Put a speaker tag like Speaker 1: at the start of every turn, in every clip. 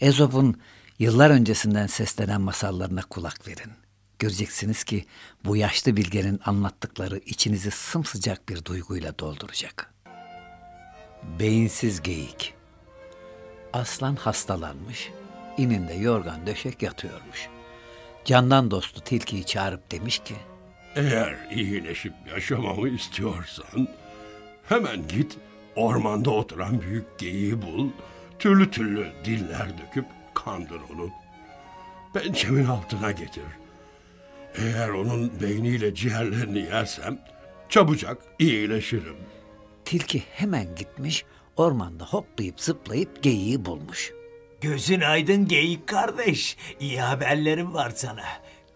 Speaker 1: Ezop'un yıllar öncesinden seslenen masallarına kulak verin. Göreceksiniz ki bu yaşlı bilgenin anlattıkları içinizi sımsıcak bir duyguyla dolduracak. Beyinsiz geyik. Aslan hastalanmış, ininde yorgan döşek yatıyormuş. Candan dostu tilkiyi çağırıp demiş ki,
Speaker 2: Eğer iyileşip yaşamamı istiyorsan hemen git ormanda oturan büyük geyiği bul, türlü türlü diller döküp kandır onu. Pençemin altına getir. Eğer onun beyniyle ciğerlerini yersem çabucak iyileşirim.
Speaker 1: Tilki hemen gitmiş, ormanda hoplayıp zıplayıp geyiği bulmuş.
Speaker 3: Gözün aydın geyik kardeş. İyi haberlerim var sana.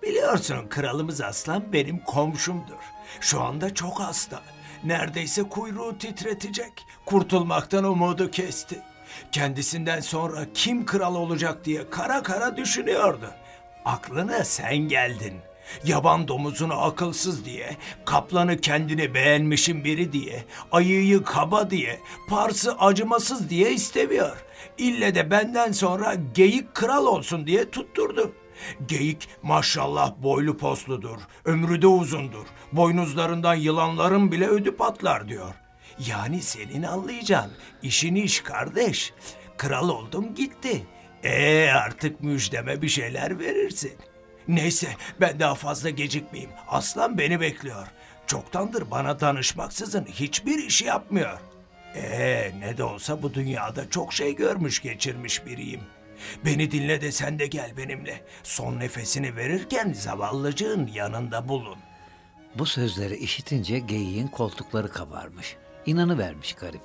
Speaker 3: Biliyorsun kralımız aslan benim komşumdur. Şu anda çok hasta. Neredeyse kuyruğu titretecek. Kurtulmaktan umudu kesti. Kendisinden sonra kim kral olacak diye kara kara düşünüyordu. Aklına sen geldin. Yaban domuzunu akılsız diye, kaplanı kendini beğenmişin biri diye, ayıyı kaba diye, parsı acımasız diye istemiyor. İlle de benden sonra geyik kral olsun diye tutturdu. Geyik maşallah boylu posludur, ömrü de uzundur. Boynuzlarından yılanların bile ödü patlar diyor. Yani senin anlayacağın işin iş kardeş. Kral oldum gitti. E artık müjdeme bir şeyler verirsin. Neyse ben daha fazla gecikmeyeyim. Aslan beni bekliyor. Çoktandır bana danışmaksızın hiçbir işi yapmıyor. Ee ne de olsa bu dünyada çok şey görmüş geçirmiş biriyim. Beni dinle de sen de gel benimle. Son nefesini verirken zavallıcığın yanında bulun.
Speaker 1: Bu sözleri işitince geyiğin koltukları kabarmış. İnanıvermiş garip.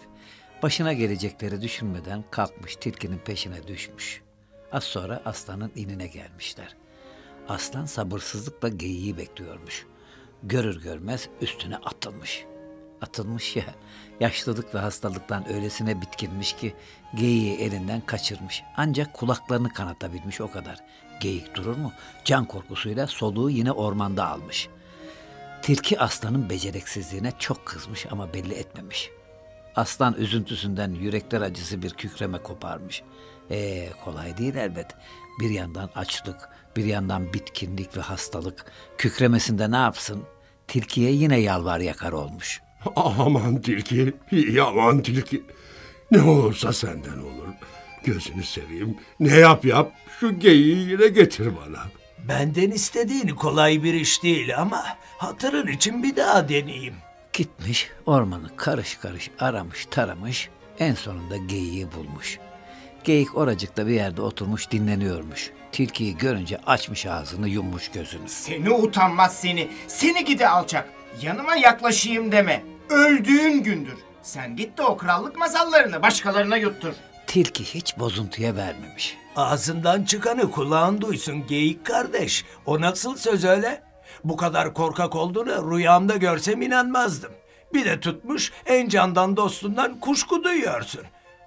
Speaker 1: Başına gelecekleri düşünmeden kalkmış tilkinin peşine düşmüş. Az sonra aslanın inine gelmişler. Aslan sabırsızlıkla geyiği bekliyormuş. Görür görmez üstüne atılmış. Atılmış ya, yaşlılık ve hastalıktan öylesine bitkinmiş ki geyiği elinden kaçırmış. Ancak kulaklarını kanatabilmiş o kadar. Geyik durur mu? Can korkusuyla soluğu yine ormanda almış. Tilki aslanın beceriksizliğine çok kızmış ama belli etmemiş. Aslan üzüntüsünden yürekler acısı bir kükreme koparmış. Ee, kolay değil elbet. Bir yandan açlık, bir yandan bitkinlik ve hastalık. Kükremesinde ne yapsın? Tilkiye yine yalvar yakar olmuş.
Speaker 2: Aman tilki, yaman tilki. Ne olursa senden olur. Gözünü seveyim. Ne yap yap şu geyiği yine getir bana.
Speaker 3: Benden istediğin kolay bir iş değil ama hatırın için bir daha deneyeyim.
Speaker 1: Gitmiş ormanı karış karış aramış taramış en sonunda geyiği bulmuş. Geyik oracıkta bir yerde oturmuş dinleniyormuş. Tilkiyi görünce açmış ağzını yummuş gözünü.
Speaker 4: Seni utanmaz seni. Seni gidi alçak. Yanıma yaklaşayım deme. Öldüğün gündür. Sen git de o krallık masallarını başkalarına yuttur.
Speaker 1: Tilki hiç bozuntuya vermemiş.
Speaker 3: Ağzından çıkanı kulağın duysun geyik kardeş. O nasıl söz öyle? Bu kadar korkak olduğunu rüyamda görsem inanmazdım. Bir de tutmuş en candan dostundan kuşku duyuyorsun.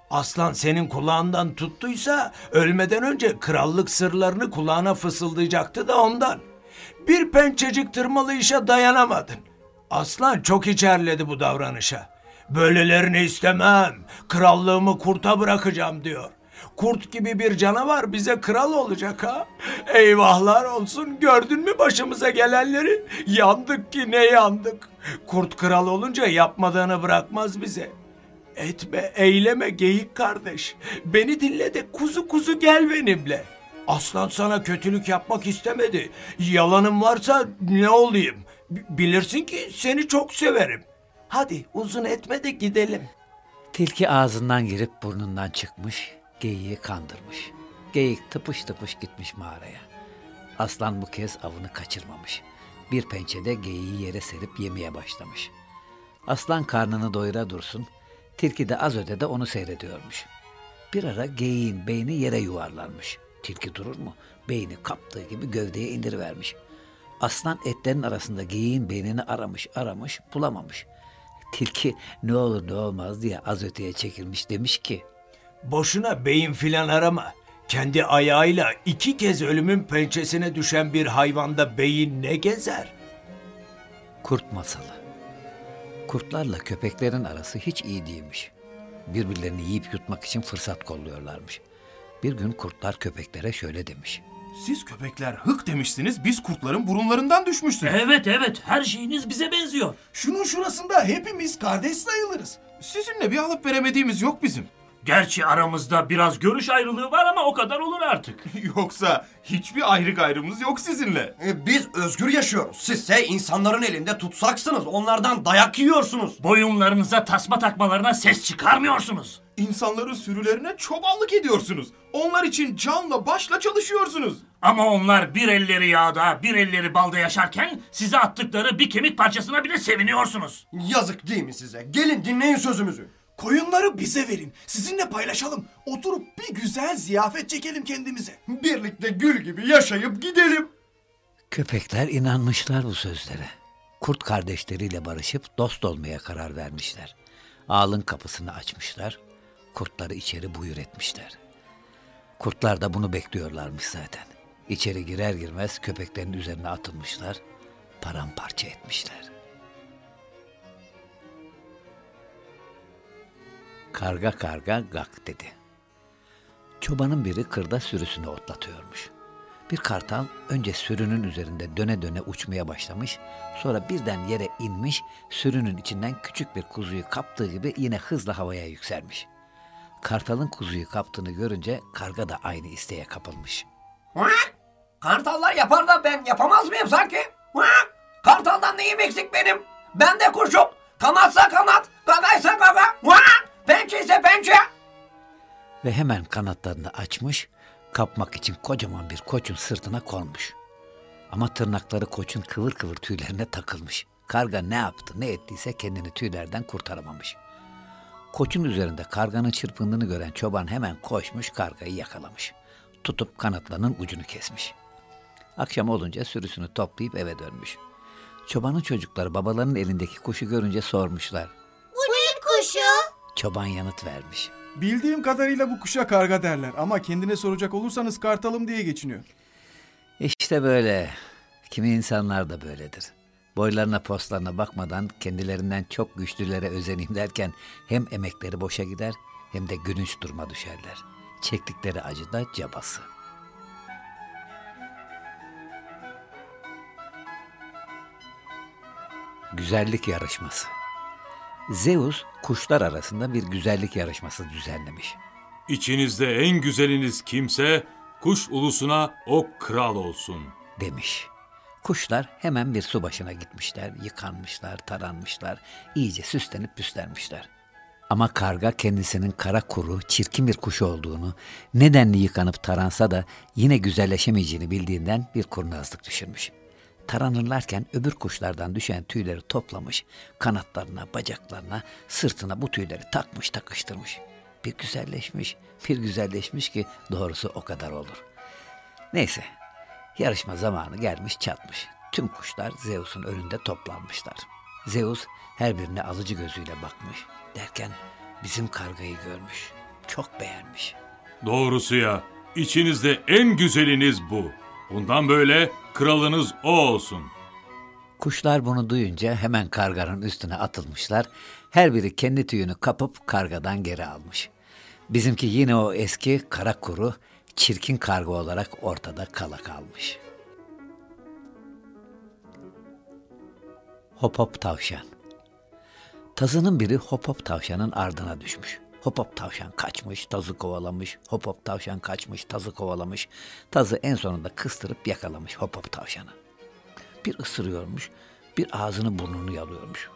Speaker 3: Aslan senin kulağından tuttuysa ölmeden önce krallık sırlarını kulağına fısıldayacaktı da ondan. Bir pençecik tırmalı işe dayanamadın. Aslan çok içerledi bu davranışa. Böylelerini istemem. Krallığımı kurta bırakacağım diyor. Kurt gibi bir canavar bize kral olacak ha. Eyvahlar olsun gördün mü başımıza gelenleri? Yandık ki ne yandık. Kurt kral olunca yapmadığını bırakmaz bize. Etme, eyleme geyik kardeş. Beni dinle de kuzu kuzu gel benimle. Aslan sana kötülük yapmak istemedi. Yalanım varsa ne olayım? B- bilirsin ki seni çok severim. Hadi uzun etme de gidelim.
Speaker 1: Tilki ağzından girip burnundan çıkmış, geyiği kandırmış. Geyik tıpış tıpış gitmiş mağaraya. Aslan bu kez avını kaçırmamış. Bir pençede geyiği yere serip yemeye başlamış. Aslan karnını doyura dursun, tilki de az ötede onu seyrediyormuş. Bir ara geyiğin beyni yere yuvarlanmış. Tilki durur mu? Beyni kaptığı gibi gövdeye indirivermiş. Aslan etlerin arasında geyiğin beynini aramış aramış bulamamış. Tilki ne olur ne olmaz diye az öteye çekilmiş demiş ki
Speaker 3: Boşuna beyin filan arama. Kendi ayağıyla iki kez ölümün pençesine düşen bir hayvanda beyin ne gezer?
Speaker 1: Kurt masalı. Kurtlarla köpeklerin arası hiç iyi değilmiş. Birbirlerini yiyip yutmak için fırsat kolluyorlarmış. Bir gün kurtlar köpeklere şöyle demiş.
Speaker 5: Siz köpekler hık demişsiniz, biz kurtların burunlarından düşmüşsünüz.
Speaker 6: Evet evet her şeyiniz bize benziyor.
Speaker 5: Şunun şurasında hepimiz kardeş sayılırız. Sizinle bir alıp veremediğimiz yok bizim.
Speaker 6: Gerçi aramızda biraz görüş ayrılığı var ama o kadar olur artık.
Speaker 5: Yoksa hiçbir ayrı gayrımız yok sizinle.
Speaker 7: E, Biz özgür yaşıyoruz. Sizse insanların elinde tutsaksınız. Onlardan dayak yiyorsunuz.
Speaker 6: Boyunlarınıza tasma takmalarına ses çıkarmıyorsunuz.
Speaker 5: İnsanların sürülerine çobanlık ediyorsunuz. Onlar için canla başla çalışıyorsunuz.
Speaker 6: Ama onlar bir elleri yağda, bir elleri balda yaşarken size attıkları bir kemik parçasına bile seviniyorsunuz.
Speaker 7: Yazık değil mi size? Gelin dinleyin sözümüzü.
Speaker 5: Koyunları bize verin. Sizinle paylaşalım. Oturup bir güzel ziyafet çekelim kendimize.
Speaker 7: Birlikte gül gibi yaşayıp gidelim.
Speaker 1: Köpekler inanmışlar bu sözlere. Kurt kardeşleriyle barışıp dost olmaya karar vermişler. Ağalın kapısını açmışlar. Kurtları içeri buyur etmişler. Kurtlar da bunu bekliyorlarmış zaten. İçeri girer girmez köpeklerin üzerine atılmışlar. Paramparça etmişler. Karga karga gak dedi. Çobanın biri kırda sürüsünü otlatıyormuş. Bir kartal önce sürünün üzerinde döne döne uçmaya başlamış, sonra birden yere inmiş, sürünün içinden küçük bir kuzuyu kaptığı gibi yine hızla havaya yükselmiş. Kartalın kuzuyu kaptığını görünce karga da aynı isteğe kapılmış.
Speaker 7: Kartallar yapar da ben yapamaz mıyım sanki? Kartaldan neyim eksik benim? Ben de kuşum. Kanatsa kanat, gagaysa gaga. Pençe ise pençe.
Speaker 1: Ve hemen kanatlarını açmış, kapmak için kocaman bir koçun sırtına konmuş. Ama tırnakları koçun kıvır kıvır tüylerine takılmış. Karga ne yaptı ne ettiyse kendini tüylerden kurtaramamış. Koçun üzerinde karganın çırpındığını gören çoban hemen koşmuş kargayı yakalamış. Tutup kanatlarının ucunu kesmiş. Akşam olunca sürüsünü toplayıp eve dönmüş. Çobanın çocukları babalarının elindeki kuşu görünce sormuşlar.
Speaker 8: Bu ne kuşu?
Speaker 1: Çoban yanıt vermiş.
Speaker 9: Bildiğim kadarıyla bu kuşa karga derler ama kendine soracak olursanız kartalım diye geçiniyor.
Speaker 1: İşte böyle. Kimi insanlar da böyledir. Boylarına postlarına bakmadan kendilerinden çok güçlülere özeneyim derken hem emekleri boşa gider hem de gülünç duruma düşerler. Çektikleri acı da cabası. Güzellik yarışması. Zeus kuşlar arasında bir güzellik yarışması düzenlemiş.
Speaker 10: İçinizde en güzeliniz kimse kuş ulusuna o kral olsun.
Speaker 1: demiş. Kuşlar hemen bir su başına gitmişler, yıkanmışlar, taranmışlar, iyice süslenip püslenmişler. Ama karga kendisinin kara kuru, çirkin bir kuş olduğunu, nedenli yıkanıp taransa da yine güzelleşemeyeceğini bildiğinden bir kurnazlık düşürmüş. Taranırlarken öbür kuşlardan düşen tüyleri toplamış, kanatlarına, bacaklarına, sırtına bu tüyleri takmış takıştırmış. Bir güzelleşmiş, bir güzelleşmiş ki doğrusu o kadar olur. Neyse, yarışma zamanı gelmiş çatmış. Tüm kuşlar Zeus'un önünde toplanmışlar. Zeus her birine alıcı gözüyle bakmış. Derken bizim kargayı görmüş. Çok beğenmiş.
Speaker 10: Doğrusu ya, içinizde en güzeliniz bu. Bundan böyle kralınız o olsun.
Speaker 1: Kuşlar bunu duyunca hemen karganın üstüne atılmışlar. Her biri kendi tüyünü kapıp kargadan geri almış. Bizimki yine o eski kara kuru, çirkin karga olarak ortada kala kalmış. Hop hop tavşan. Tazının biri hop hop tavşanın ardına düşmüş. Hop hop tavşan kaçmış, tazı kovalamış. Hop hop tavşan kaçmış, tazı kovalamış. Tazı en sonunda kıstırıp yakalamış hop hop tavşanı. Bir ısırıyormuş, bir ağzını burnunu yalıyormuş.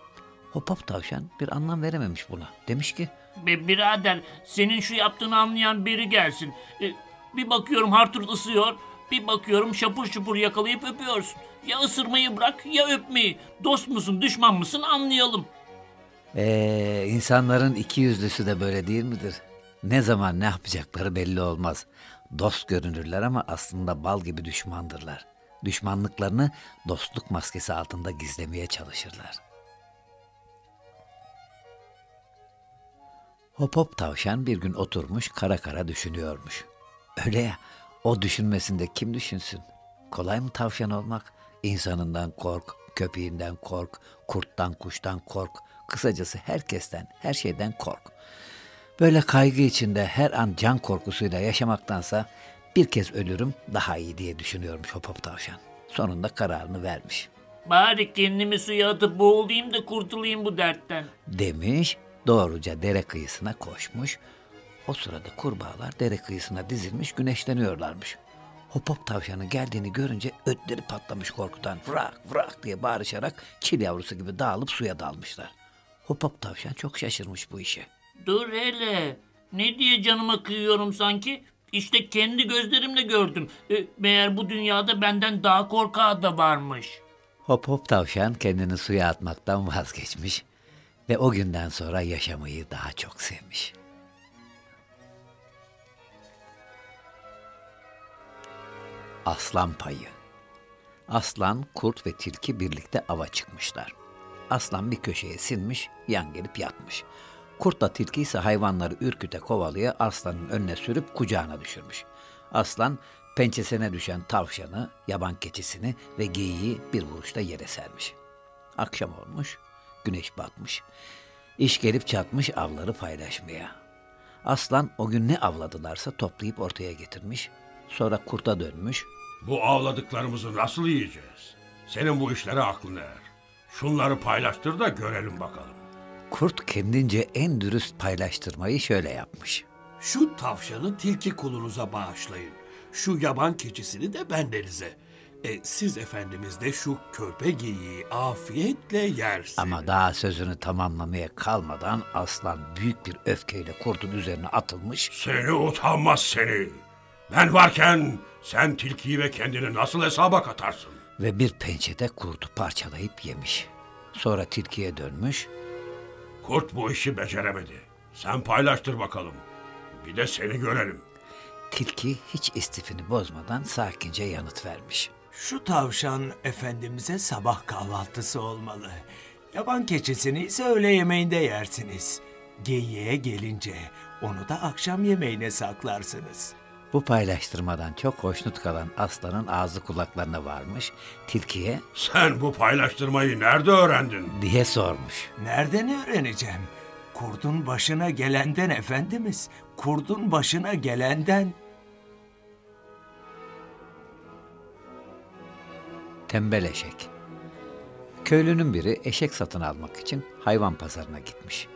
Speaker 1: Hop hop tavşan bir anlam verememiş buna. Demiş ki,
Speaker 6: birader senin şu yaptığını anlayan biri gelsin. E, bir bakıyorum Hartur ısıyor. Bir bakıyorum şapur şupur yakalayıp öpüyorsun. Ya ısırmayı bırak ya öpmeyi. Dost musun düşman mısın anlayalım.
Speaker 1: Ee, insanların iki yüzlüsü de böyle değil midir? Ne zaman ne yapacakları belli olmaz. Dost görünürler ama aslında bal gibi düşmandırlar. Düşmanlıklarını dostluk maskesi altında gizlemeye çalışırlar. Hop hop tavşan bir gün oturmuş kara kara düşünüyormuş. Öyle ya, o düşünmesinde kim düşünsün? Kolay mı tavşan olmak? İnsanından kork, köpeğinden kork, kurttan kuştan kork, kısacası herkesten, her şeyden kork. Böyle kaygı içinde her an can korkusuyla yaşamaktansa bir kez ölürüm daha iyi diye düşünüyormuş hop hop tavşan. Sonunda kararını vermiş.
Speaker 6: Bari kendimi suya atıp boğulayım da kurtulayım bu dertten.
Speaker 1: Demiş doğruca dere kıyısına koşmuş. O sırada kurbağalar dere kıyısına dizilmiş güneşleniyorlarmış. Hop hop tavşanın geldiğini görünce ötleri patlamış korkudan. Vrak vrak diye bağırışarak çil yavrusu gibi dağılıp suya dalmışlar. Hop hop tavşan çok şaşırmış bu işe.
Speaker 6: Dur hele. Ne diye canıma kıyıyorum sanki? İşte kendi gözlerimle gördüm. E, meğer bu dünyada benden daha korkağı da varmış.
Speaker 1: Hop hop tavşan kendini suya atmaktan vazgeçmiş ve o günden sonra yaşamayı daha çok sevmiş. Aslan payı Aslan, kurt ve tilki birlikte ava çıkmışlar. Aslan bir köşeye sinmiş, yan gelip yatmış. Kurtla tilki ise hayvanları ürküte kovalaya aslanın önüne sürüp kucağına düşürmüş. Aslan pençesine düşen tavşanı, yaban keçisini ve geyiği bir vuruşta yere sermiş. Akşam olmuş, güneş batmış. İş gelip çatmış avları paylaşmaya. Aslan o gün ne avladılarsa toplayıp ortaya getirmiş. Sonra kurta dönmüş.
Speaker 2: Bu avladıklarımızı nasıl yiyeceğiz? Senin bu işlere aklın erer. Şunları paylaştır da görelim bakalım.
Speaker 1: Kurt kendince en dürüst paylaştırmayı şöyle yapmış.
Speaker 8: Şu tavşanı tilki kulunuza bağışlayın. Şu yaban keçisini de bendenize. E, siz efendimiz de şu körpe geyiği afiyetle yersiniz.
Speaker 1: Ama daha sözünü tamamlamaya kalmadan aslan büyük bir öfkeyle kurdun üzerine atılmış.
Speaker 2: Seni utanmaz seni. Ben varken sen tilkiyi ve kendini nasıl hesaba katarsın?
Speaker 1: Ve bir pençede kurdu parçalayıp yemiş. Sonra tilkiye dönmüş.
Speaker 2: Kurt bu işi beceremedi. Sen paylaştır bakalım. Bir de seni görelim.
Speaker 1: Tilki hiç istifini bozmadan sakince yanıt vermiş.
Speaker 3: Şu tavşan efendimize sabah kahvaltısı olmalı. Yaban keçisini ise öğle yemeğinde yersiniz. Geyiğe gelince onu da akşam yemeğine saklarsınız.
Speaker 1: Bu paylaştırmadan çok hoşnut kalan aslanın ağzı kulaklarına varmış. Tilkiye
Speaker 2: Sen bu paylaştırmayı nerede öğrendin?
Speaker 1: diye sormuş.
Speaker 3: Nereden öğreneceğim? Kurdun başına gelenden efendimiz. Kurdun başına gelenden.
Speaker 1: Tembel eşek. Köylünün biri eşek satın almak için hayvan pazarına gitmiş.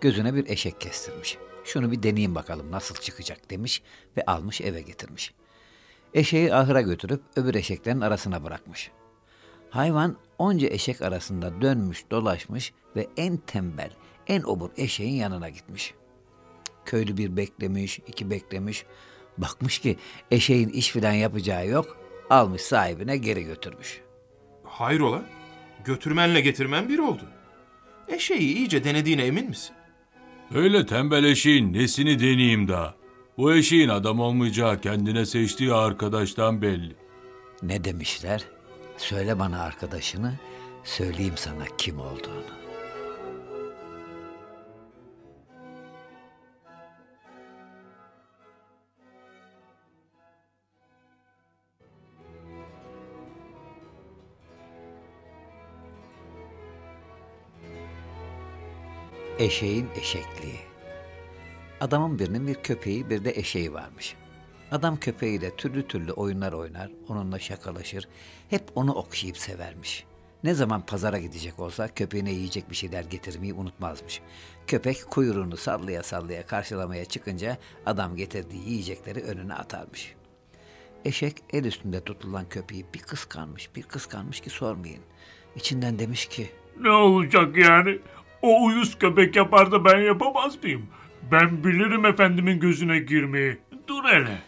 Speaker 1: Gözüne bir eşek kestirmiş. Şunu bir deneyeyim bakalım nasıl çıkacak demiş ve almış eve getirmiş. Eşeği ahıra götürüp öbür eşeklerin arasına bırakmış. Hayvan onca eşek arasında dönmüş dolaşmış ve en tembel, en obur eşeğin yanına gitmiş. Köylü bir beklemiş, iki beklemiş. Bakmış ki eşeğin iş filan yapacağı yok. Almış sahibine geri götürmüş.
Speaker 11: Hayrola? Götürmenle getirmen bir oldu. Eşeği iyice denediğine emin misin?
Speaker 10: Öyle tembel eşeğin nesini deneyeyim daha. Bu eşeğin adam olmayacağı kendine seçtiği arkadaştan belli.
Speaker 1: Ne demişler? Söyle bana arkadaşını, söyleyeyim sana kim olduğunu. Eşeğin eşekliği. Adamın birinin bir köpeği bir de eşeği varmış. Adam köpeğiyle türlü türlü oyunlar oynar, onunla şakalaşır, hep onu okşayıp severmiş. Ne zaman pazara gidecek olsa köpeğine yiyecek bir şeyler getirmeyi unutmazmış. Köpek kuyruğunu sallaya sallaya karşılamaya çıkınca adam getirdiği yiyecekleri önüne atarmış. Eşek el üstünde tutulan köpeği bir kıskanmış, bir kıskanmış ki sormayın. İçinden demiş ki,
Speaker 6: Ne olacak yani? O uyuz köpek yapar da ben yapamaz mıyım? Ben bilirim efendimin gözüne girmeyi. Dur hele.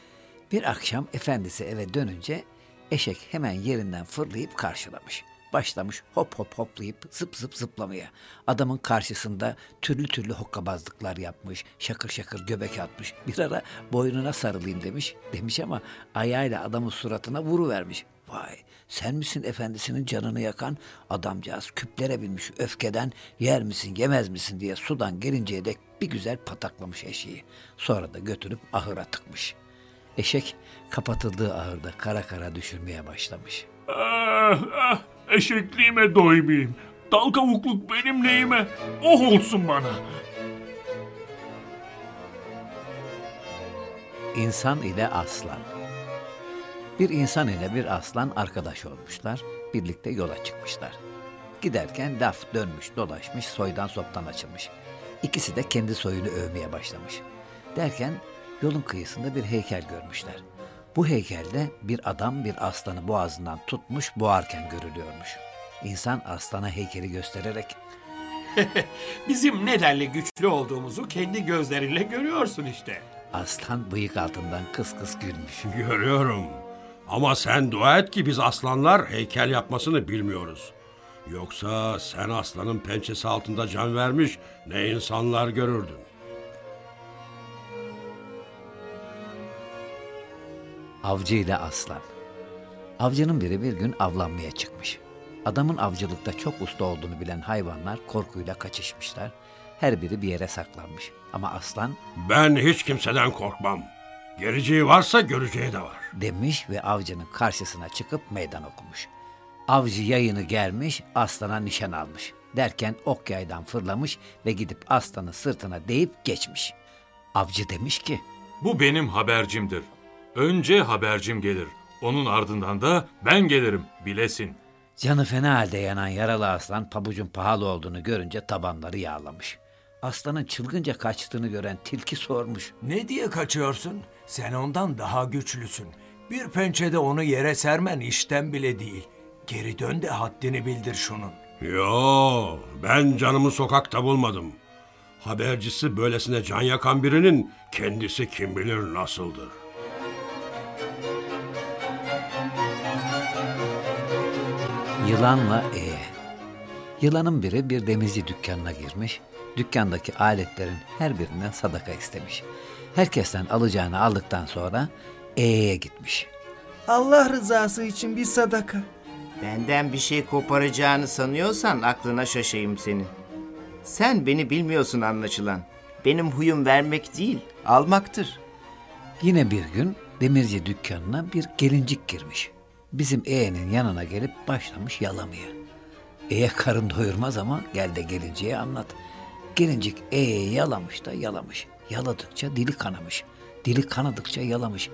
Speaker 1: Bir akşam efendisi eve dönünce eşek hemen yerinden fırlayıp karşılamış. Başlamış hop hop hoplayıp zıp zıp zıplamaya. Adamın karşısında türlü türlü hokkabazlıklar yapmış, şakır şakır göbek atmış. Bir ara boynuna sarılayım demiş. Demiş ama ayağıyla adamın suratına vuruvermiş. Vay sen misin efendisinin canını yakan adamcağız küplere binmiş öfkeden yer misin yemez misin diye sudan gelinceye dek bir güzel pataklamış eşeği. Sonra da götürüp ahıra tıkmış. Eşek kapatıldığı ahırda kara kara düşürmeye başlamış.
Speaker 6: Ah, ah, eşekliğime doymayayım. Dal kavukluk benim neyime? Oh olsun bana.
Speaker 1: İnsan ile aslan. Bir insan ile bir aslan arkadaş olmuşlar. Birlikte yola çıkmışlar. Giderken laf dönmüş dolaşmış soydan soptan açılmış. İkisi de kendi soyunu övmeye başlamış. Derken yolun kıyısında bir heykel görmüşler. Bu heykelde bir adam bir aslanı boğazından tutmuş boğarken görülüyormuş. İnsan aslana heykeli göstererek
Speaker 8: Bizim nedenle güçlü olduğumuzu kendi gözlerinle görüyorsun işte.
Speaker 1: aslan bıyık altından kıs kıs gülmüş.
Speaker 2: Görüyorum. Ama sen dua et ki biz aslanlar heykel yapmasını bilmiyoruz. Yoksa sen aslanın pençesi altında can vermiş ne insanlar görürdün.
Speaker 1: Avcı ile aslan. Avcının biri bir gün avlanmaya çıkmış. Adamın avcılıkta çok usta olduğunu bilen hayvanlar korkuyla kaçışmışlar. Her biri bir yere saklanmış. Ama aslan
Speaker 2: Ben hiç kimseden korkmam. Geleceği varsa göreceği de var.
Speaker 1: demiş ve avcının karşısına çıkıp meydan okumuş. Avcı yayını germiş, aslana nişan almış. Derken ok yaydan fırlamış ve gidip aslanı sırtına değip geçmiş. Avcı demiş ki,
Speaker 10: Bu benim habercimdir. Önce habercim gelir. Onun ardından da ben gelirim, bilesin.
Speaker 1: Canı fena halde yanan yaralı aslan pabucun pahalı olduğunu görünce tabanları yağlamış. Aslanın çılgınca kaçtığını gören tilki sormuş.
Speaker 3: Ne diye kaçıyorsun? Sen ondan daha güçlüsün. Bir pençede onu yere sermen işten bile değil. Geri dön de haddini bildir şunun.
Speaker 2: Yo, ben canımı sokakta bulmadım. Habercisi böylesine can yakan birinin kendisi kim bilir nasıldır.
Speaker 1: Yılanla E. Yılanın biri bir demirci dükkanına girmiş. Dükkandaki aletlerin her birinden sadaka istemiş. Herkesten alacağını aldıktan sonra E'ye gitmiş.
Speaker 12: Allah rızası için bir sadaka.
Speaker 4: Benden bir şey koparacağını sanıyorsan aklına şaşayım senin. Sen beni bilmiyorsun anlaşılan. Benim huyum vermek değil, almaktır.
Speaker 1: Yine bir gün demirci dükkanına bir gelincik girmiş. Bizim E'nin yanına gelip başlamış yalamaya. E'ye karın doyurmaz ama gel de gelinciye anlat. Gelincik E'ye yalamış da yalamış. Yaladıkça dili kanamış. Dili kanadıkça yalamış.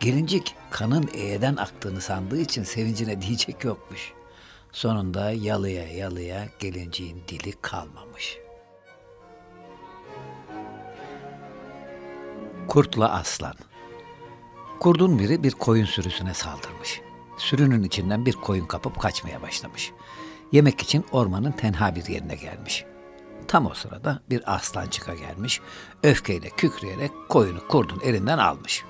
Speaker 1: Gelincik kanın E'den aktığını sandığı için sevincine diyecek yokmuş. Sonunda yalıya yalıya gelinciğin dili kalmamış. Kurtla Aslan Kurdun biri bir koyun sürüsüne saldırmış. Sürünün içinden bir koyun kapıp kaçmaya başlamış. Yemek için ormanın tenha bir yerine gelmiş. Tam o sırada bir aslan çıka gelmiş, öfkeyle kükreyerek koyunu kurdun elinden almış.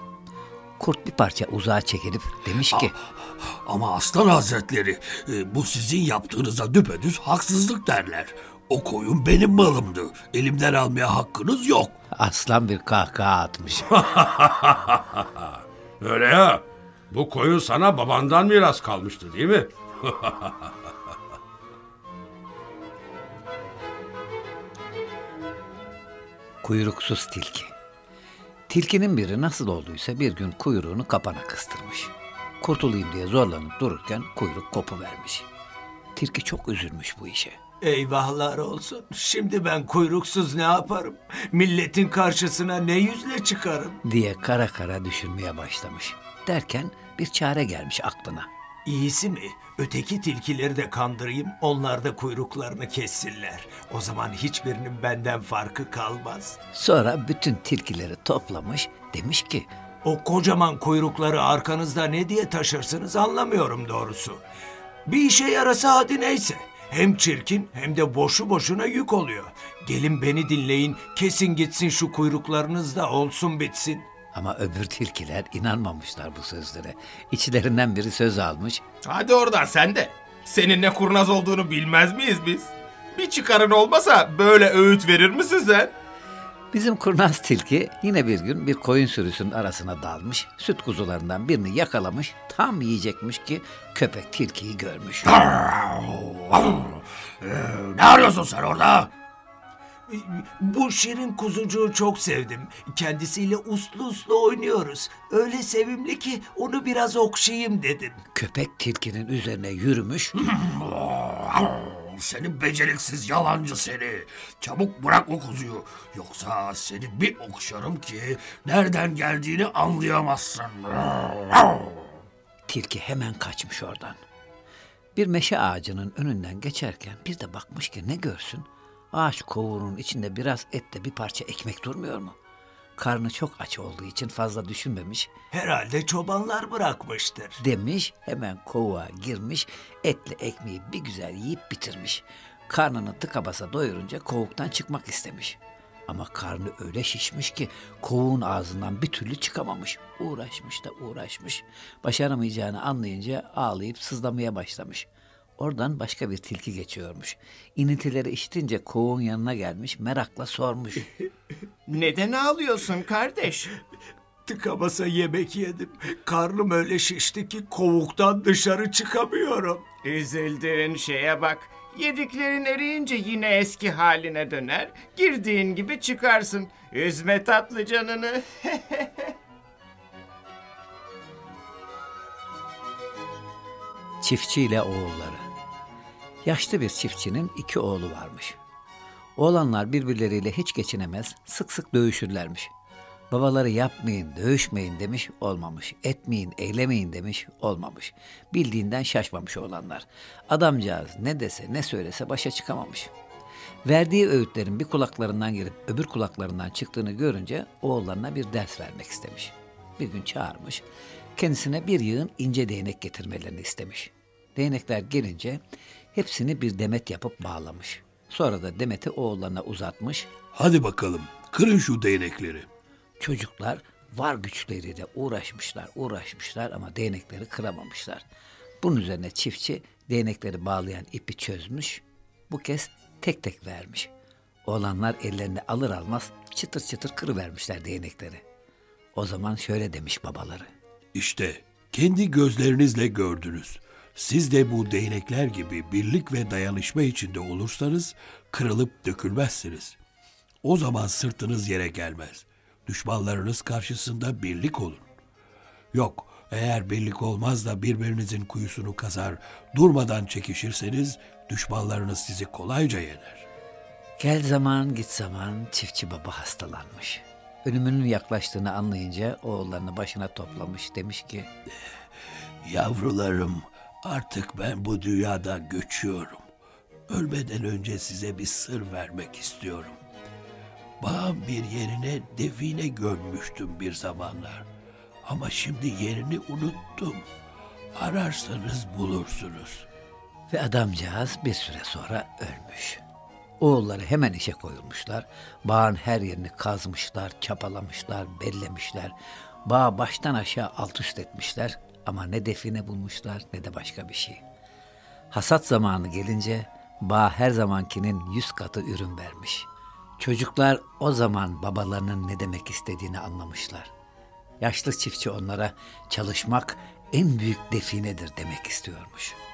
Speaker 1: Kurt bir parça uzağa çekilip demiş ki...
Speaker 8: Ama aslan hazretleri e, bu sizin yaptığınıza düpedüz haksızlık derler. O koyun benim malımdı. Elimden almaya hakkınız yok.
Speaker 1: Aslan bir kahkaha atmış.
Speaker 2: Öyle ya. Bu koyun sana babandan miras kalmıştı değil mi?
Speaker 1: Kuyruksuz tilki. Tilkinin biri nasıl olduysa bir gün kuyruğunu kapana kıstırmış. Kurtulayım diye zorlanıp dururken kuyruk kopuvermiş. Tilki çok üzülmüş bu işe.
Speaker 3: Eyvahlar olsun. Şimdi ben kuyruksuz ne yaparım? Milletin karşısına ne yüzle çıkarım?
Speaker 1: diye kara kara düşünmeye başlamış. Derken bir çare gelmiş aklına.
Speaker 3: İyisi mi? Öteki tilkileri de kandırayım, onlar da kuyruklarını kessinler. O zaman hiçbirinin benden farkı kalmaz.
Speaker 1: Sonra bütün tilkileri toplamış demiş ki
Speaker 3: O kocaman kuyrukları arkanızda ne diye taşırsınız anlamıyorum doğrusu. Bir işe yarasa hadi neyse. Hem çirkin hem de boşu boşuna yük oluyor. Gelin beni dinleyin, kesin gitsin şu kuyruklarınız da olsun bitsin.
Speaker 1: Ama öbür tilkiler inanmamışlar bu sözlere. İçlerinden biri söz almış.
Speaker 11: Hadi oradan sen de. Senin ne kurnaz olduğunu bilmez miyiz biz? Bir çıkarın olmasa böyle öğüt verir misin sen?
Speaker 1: Bizim kurnaz tilki yine bir gün bir koyun sürüsünün arasına dalmış. Süt kuzularından birini yakalamış. Tam yiyecekmiş ki köpek tilkiyi görmüş.
Speaker 8: Ne arıyorsun sen orada?
Speaker 3: Bu şirin kuzucuğu çok sevdim. Kendisiyle uslu uslu oynuyoruz. Öyle sevimli ki onu biraz okşayayım dedim.
Speaker 1: Köpek tilkinin üzerine yürümüş.
Speaker 8: Seni beceriksiz yalancı seni. Çabuk bırak o kuzuyu. Yoksa seni bir okşarım ki nereden geldiğini anlayamazsın.
Speaker 1: Tilki hemen kaçmış oradan. Bir meşe ağacının önünden geçerken bir de bakmış ki ne görsün? Ağaç kovuğunun içinde biraz etle bir parça ekmek durmuyor mu? Karnı çok aç olduğu için fazla düşünmemiş.
Speaker 3: Herhalde çobanlar bırakmıştır.
Speaker 1: Demiş hemen kovuğa girmiş etli ekmeği bir güzel yiyip bitirmiş. Karnını tıka basa doyurunca kovuktan çıkmak istemiş. Ama karnı öyle şişmiş ki kovuğun ağzından bir türlü çıkamamış. Uğraşmış da uğraşmış. Başaramayacağını anlayınca ağlayıp sızlamaya başlamış. Oradan başka bir tilki geçiyormuş. İnintileri işitince kovuğun yanına gelmiş merakla sormuş.
Speaker 4: Neden ağlıyorsun kardeş?
Speaker 3: Tıka basa yemek yedim. Karnım öyle şişti ki kovuktan dışarı çıkamıyorum.
Speaker 4: Üzüldüğün şeye bak. Yediklerin eriyince yine eski haline döner. Girdiğin gibi çıkarsın. Üzme tatlı canını.
Speaker 1: Çiftçi ile oğulları. Yaşlı bir çiftçinin iki oğlu varmış. Oğlanlar birbirleriyle hiç geçinemez, sık sık dövüşürlermiş. Babaları yapmayın, dövüşmeyin demiş, olmamış. Etmeyin, eylemeyin demiş, olmamış. Bildiğinden şaşmamış oğlanlar. Adamcağız ne dese ne söylese başa çıkamamış. Verdiği öğütlerin bir kulaklarından girip öbür kulaklarından çıktığını görünce oğullarına bir ders vermek istemiş. Bir gün çağırmış, kendisine bir yığın ince değnek getirmelerini istemiş. Değnekler gelince hepsini bir demet yapıp bağlamış. Sonra da demeti oğullarına uzatmış.
Speaker 8: Hadi bakalım kırın şu değnekleri.
Speaker 1: Çocuklar var güçleriyle uğraşmışlar, uğraşmışlar ama değnekleri kıramamışlar. Bunun üzerine çiftçi değnekleri bağlayan ipi çözmüş. Bu kez tek tek vermiş. Oğlanlar ellerine alır almaz çıtır çıtır kırıvermişler değnekleri. O zaman şöyle demiş babaları.
Speaker 8: İşte kendi gözlerinizle gördünüz. Siz de bu değnekler gibi birlik ve dayanışma içinde olursanız kırılıp dökülmezsiniz. O zaman sırtınız yere gelmez. Düşmanlarınız karşısında birlik olun. Yok, eğer birlik olmaz da birbirinizin kuyusunu kazar, durmadan çekişirseniz düşmanlarınız sizi kolayca yener.
Speaker 1: Gel zaman git zaman çiftçi baba hastalanmış. Ölümünün yaklaştığını anlayınca oğullarını başına toplamış demiş ki
Speaker 8: Yavrularım, artık ben bu dünyada göçüyorum. Ölmeden önce size bir sır vermek istiyorum. Bağım bir yerine define gömmüştüm bir zamanlar. Ama şimdi yerini unuttum. Ararsanız bulursunuz.
Speaker 1: Ve adamcağız bir süre sonra ölmüş. Oğulları hemen işe koyulmuşlar. Bağın her yerini kazmışlar, çapalamışlar, bellemişler. Bağı baştan aşağı alt üst etmişler ama ne define bulmuşlar ne de başka bir şey. Hasat zamanı gelince bağ her zamankinin yüz katı ürün vermiş. Çocuklar o zaman babalarının ne demek istediğini anlamışlar. Yaşlı çiftçi onlara çalışmak en büyük definedir demek istiyormuş.''